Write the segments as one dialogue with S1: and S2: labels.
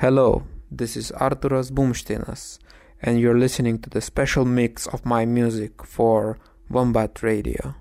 S1: Hello, this is Arturas Bumsteinas, and you're listening to the special mix of my music for Vombat Radio.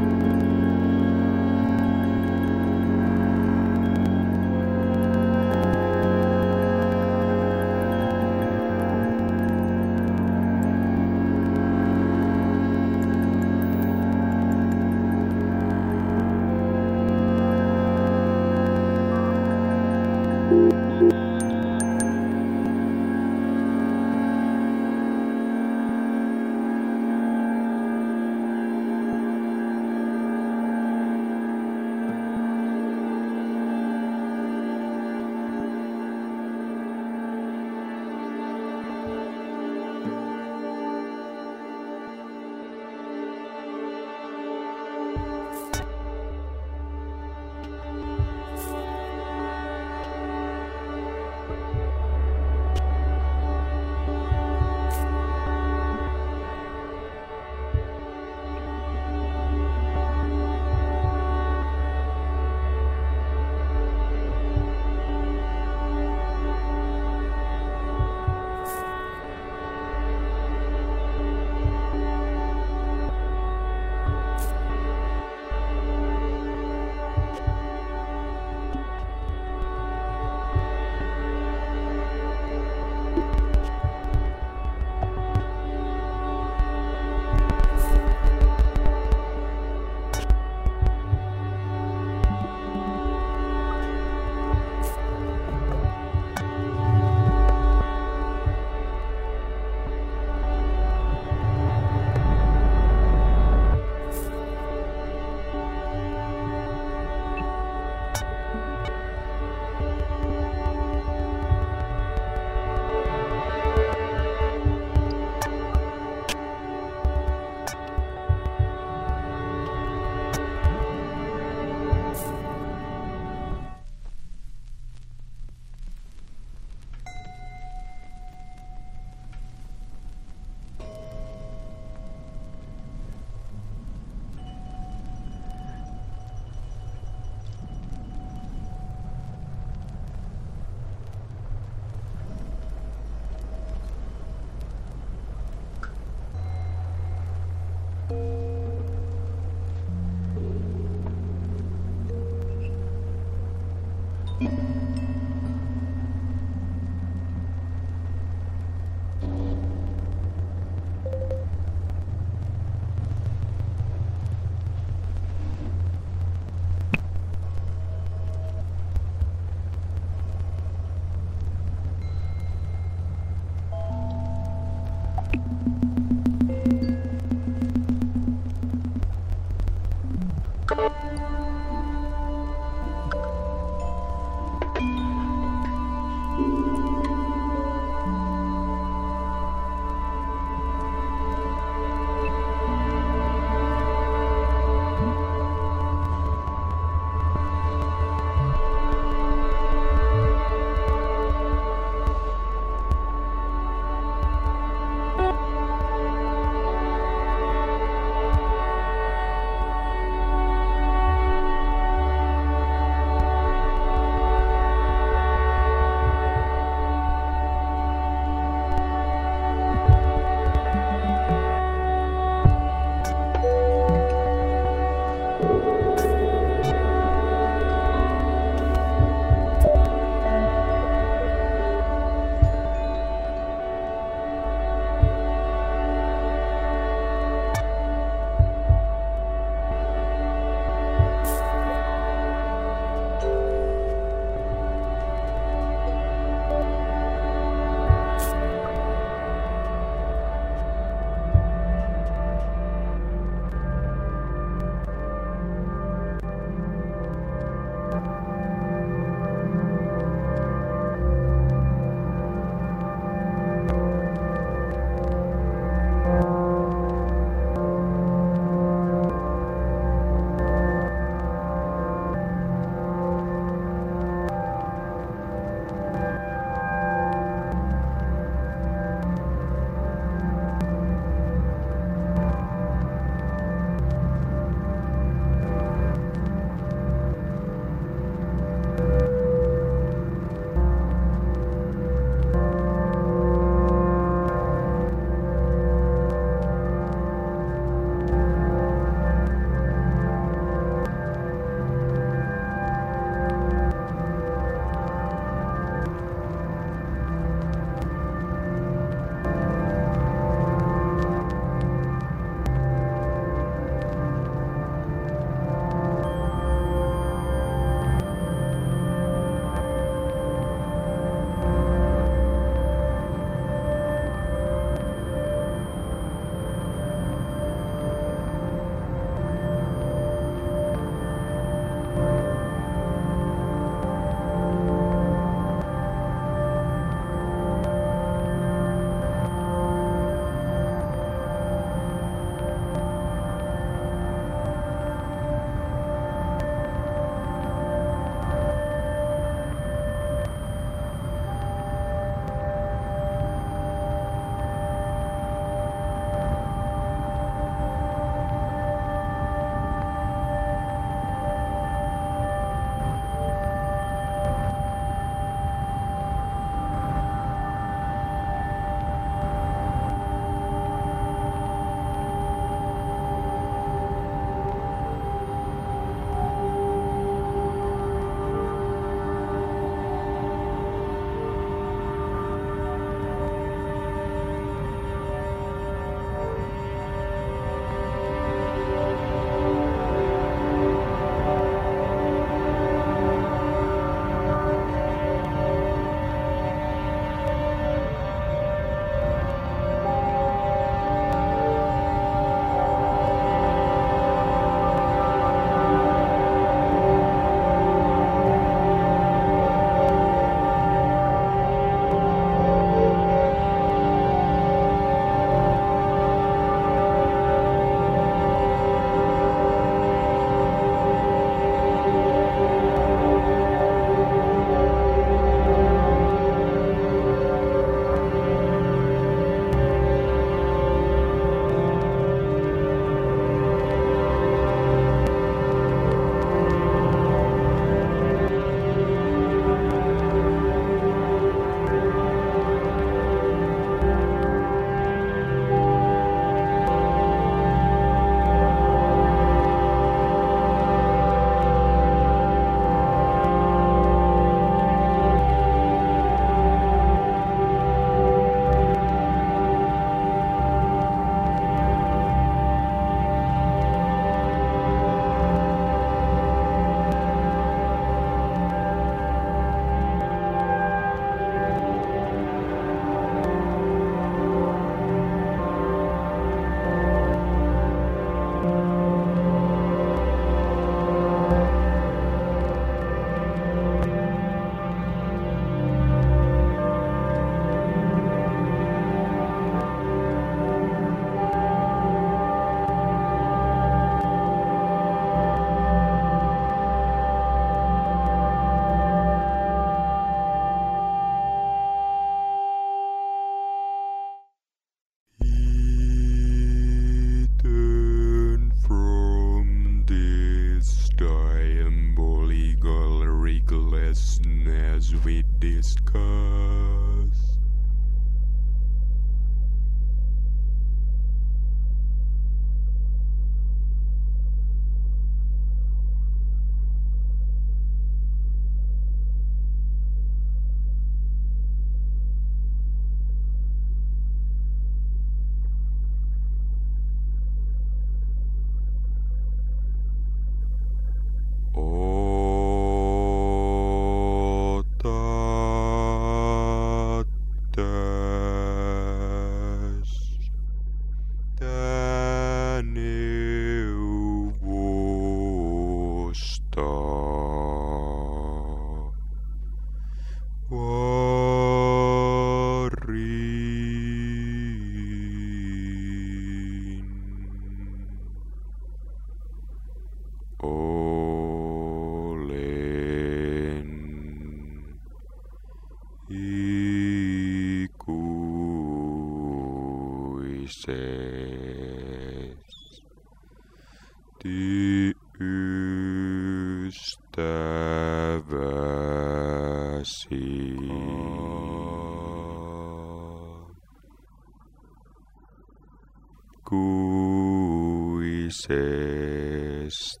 S2: es.